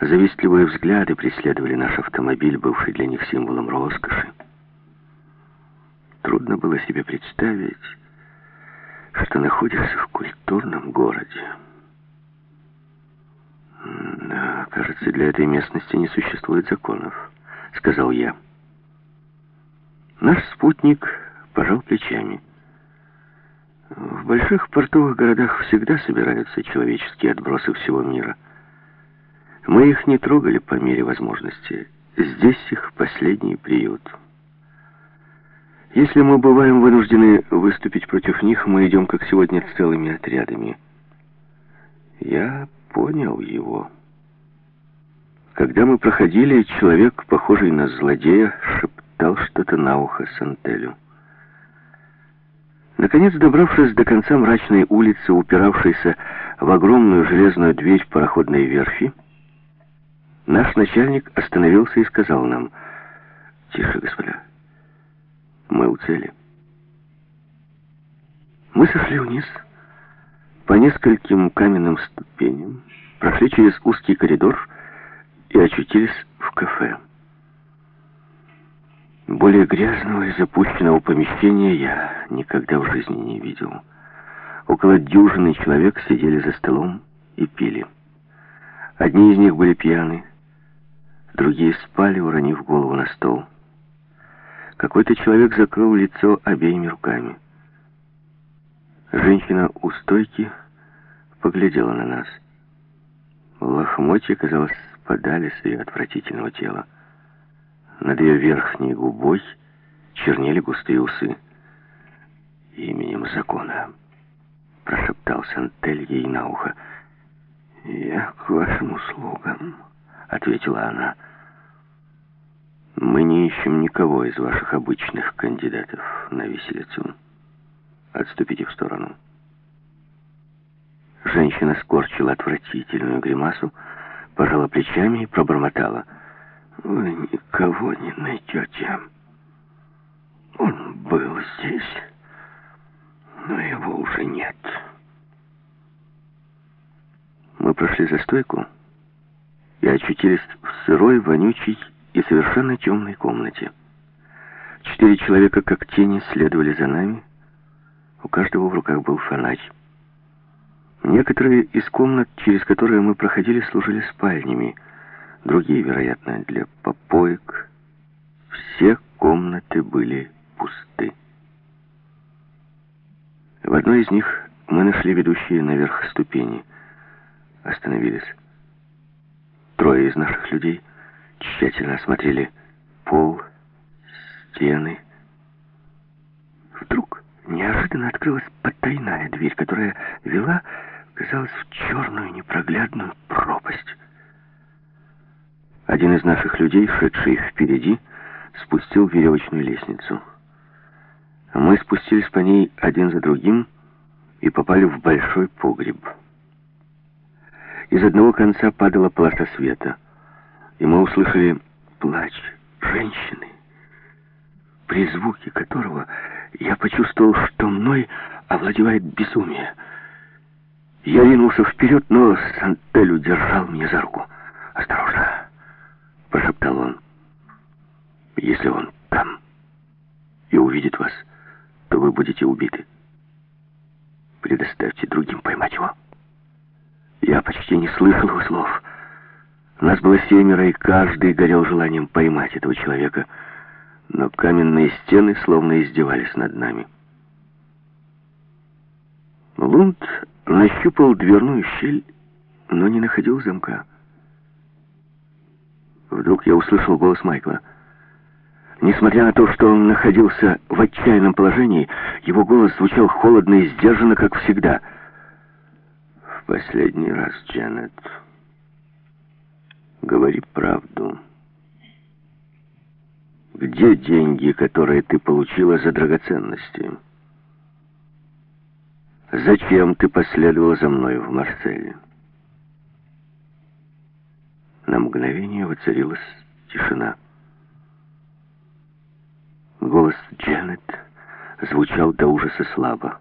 Завистливые взгляды преследовали наш автомобиль, бывший для них символом роскоши. Трудно было себе представить, что находишься в культурном городе. «Да, кажется, для этой местности не существует законов», — сказал я. Наш спутник пожал плечами. В больших портовых городах всегда собираются человеческие отбросы всего мира. Мы их не трогали по мере возможности. Здесь их последний приют. Если мы бываем вынуждены выступить против них, мы идем, как сегодня, целыми отрядами. Я понял его. Когда мы проходили, человек, похожий на злодея, шептал что-то на ухо Сантелю. Наконец, добравшись до конца мрачной улицы, упиравшейся в огромную железную дверь пароходной верфи, наш начальник остановился и сказал нам, «Тише, господа, мы у цели». Мы сошли вниз по нескольким каменным ступеням, прошли через узкий коридор и очутились в кафе. Более грязного и запущенного помещения я никогда в жизни не видел. Около дюжины человек сидели за столом и пили. Одни из них были пьяны, другие спали, уронив голову на стол. Какой-то человек закрыл лицо обеими руками. Женщина у стойки поглядела на нас. Лохмотья, казалось, спадали с ее отвратительного тела. Над ее верхней губой чернели густые усы. «Именем закона», — прошептал Сантель ей на ухо. «Я к вашим услугам», — ответила она. «Мы не ищем никого из ваших обычных кандидатов на виселицу. Отступите в сторону». Женщина скорчила отвратительную гримасу, пожала плечами и пробормотала — вы никого не найдете. Он был здесь, но его уже нет. Мы прошли за стойку и очутились в сырой, вонючей и совершенно темной комнате. Четыре человека, как тени, следовали за нами. У каждого в руках был фонарь. Некоторые из комнат, через которые мы проходили, служили спальнями — другие, вероятно, для попоек. Все комнаты были пусты. В одной из них мы нашли ведущие наверх ступени. Остановились. Трое из наших людей тщательно осмотрели пол, стены. Вдруг неожиданно открылась потайная дверь, которая вела, казалось, в черную непроглядную пропасть. Один из наших людей, шедший впереди, спустил веревочную лестницу. Мы спустились по ней один за другим и попали в большой погреб. Из одного конца падала полоса света, и мы услышали плач женщины, при звуке которого я почувствовал, что мной овладевает безумие. Я ринулся вперед, но Сантель удержал меня за руку. «Осторожно!» прошептал он. «Если он там и увидит вас, то вы будете убиты. Предоставьте другим поймать его». Я почти не слышал его слов. Нас было семеро, и каждый горел желанием поймать этого человека, но каменные стены словно издевались над нами. Лунд нащупал дверную щель, но не находил замка. Вдруг я услышал голос Майкла. Несмотря на то, что он находился в отчаянном положении, его голос звучал холодно и сдержанно, как всегда. «В последний раз, Джанет, говори правду. Где деньги, которые ты получила за драгоценности? Зачем ты последовала за мной в Марселе?» На мгновение воцарилась тишина. Голос Джанет звучал до ужаса слабо.